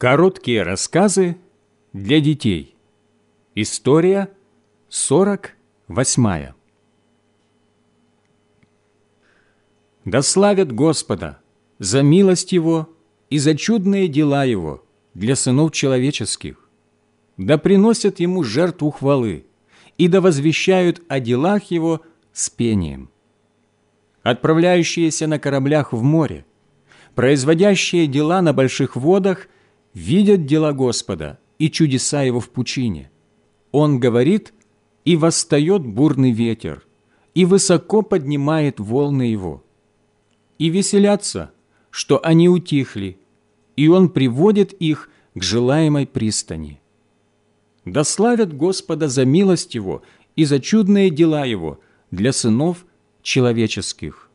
Короткие рассказы для детей. История 48. Да славят Господа за милость Его и за чудные дела Его для сынов человеческих. Да приносят Ему жертву хвалы и да возвещают о делах Его с пением. Отправляющиеся на кораблях в море, производящие дела на больших водах – видят дела Господа и чудеса Его в пучине. Он говорит, и восстает бурный ветер, и высоко поднимает волны Его. И веселятся, что они утихли, и Он приводит их к желаемой пристани. Да славят Господа за милость Его и за чудные дела Его для сынов человеческих.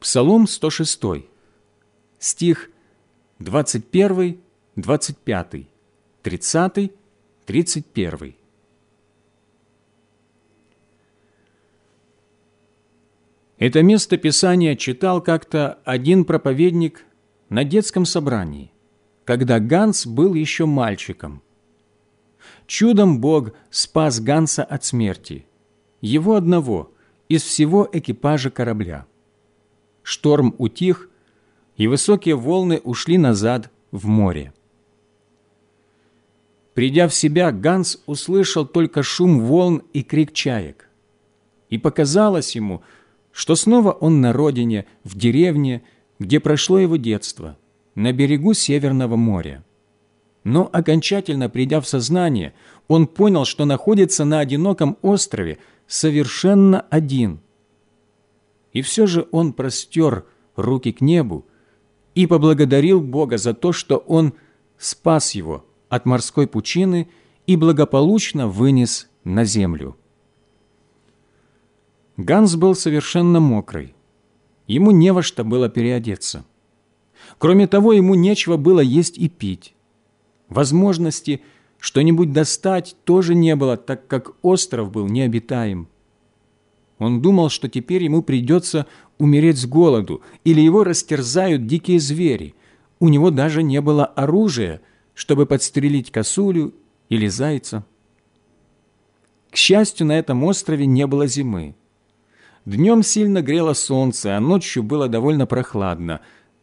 Псалом 106 стих 21, 25, 30, 31. Это место Писания читал как-то один проповедник на детском собрании, когда Ганс был еще мальчиком. Чудом Бог спас Ганса от смерти, его одного, из всего экипажа корабля. Шторм утих, и высокие волны ушли назад в море. Придя в себя, Ганс услышал только шум волн и крик чаек. И показалось ему, что снова он на родине, в деревне, где прошло его детство, на берегу Северного моря. Но окончательно придя в сознание, он понял, что находится на одиноком острове, совершенно один. И все же он простер руки к небу, и поблагодарил Бога за то, что Он спас его от морской пучины и благополучно вынес на землю. Ганс был совершенно мокрый. Ему не во что было переодеться. Кроме того, ему нечего было есть и пить. Возможности что-нибудь достать тоже не было, так как остров был необитаем. Он думал, что теперь ему придется умереть с голоду, или его растерзают дикие звери. У него даже не было оружия, чтобы подстрелить косулю или зайца. К счастью, на этом острове не было зимы. Днем сильно грело солнце, а ночью было довольно прохладно,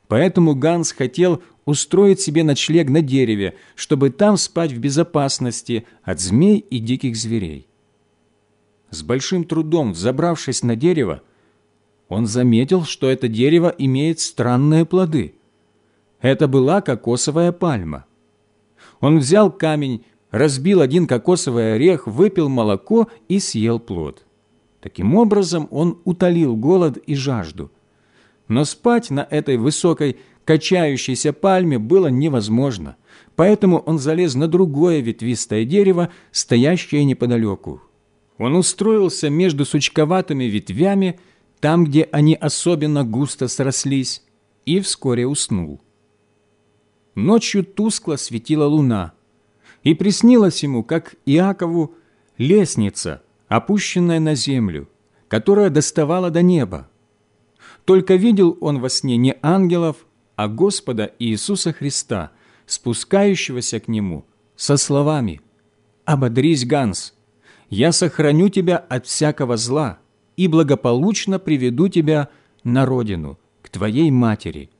поэтому Ганс хотел устроить себе ночлег на дереве, чтобы там спать в безопасности от змей и диких зверей. С большим трудом взобравшись на дерево, он заметил, что это дерево имеет странные плоды. Это была кокосовая пальма. Он взял камень, разбил один кокосовый орех, выпил молоко и съел плод. Таким образом он утолил голод и жажду. Но спать на этой высокой качающейся пальме было невозможно, поэтому он залез на другое ветвистое дерево, стоящее неподалеку. Он устроился между сучковатыми ветвями, там, где они особенно густо срослись, и вскоре уснул. Ночью тускло светила луна, и приснилось ему, как Иакову, лестница, опущенная на землю, которая доставала до неба. Только видел он во сне не ангелов, а Господа Иисуса Христа, спускающегося к нему со словами «Ободрись, Ганс, я сохраню тебя от всякого зла» и благополучно приведу тебя на родину, к твоей матери.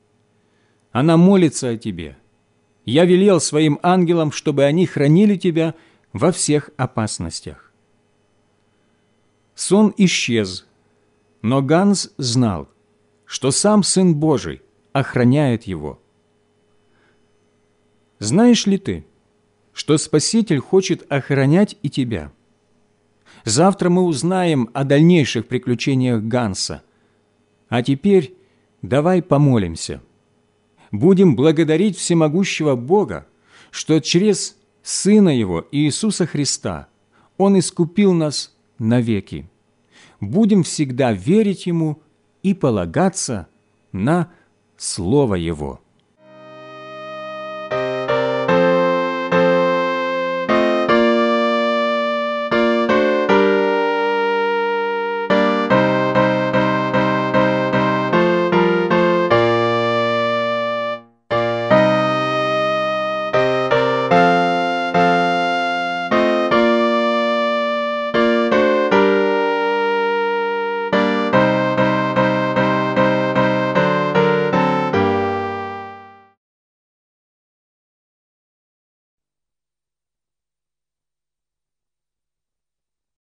Она молится о тебе. Я велел своим ангелам, чтобы они хранили тебя во всех опасностях». Сон исчез, но Ганс знал, что сам Сын Божий охраняет его. Знаешь ли ты, что Спаситель хочет охранять и тебя – Завтра мы узнаем о дальнейших приключениях Ганса. А теперь давай помолимся. Будем благодарить всемогущего Бога, что через Сына Его, Иисуса Христа, Он искупил нас навеки. Будем всегда верить Ему и полагаться на Слово Его.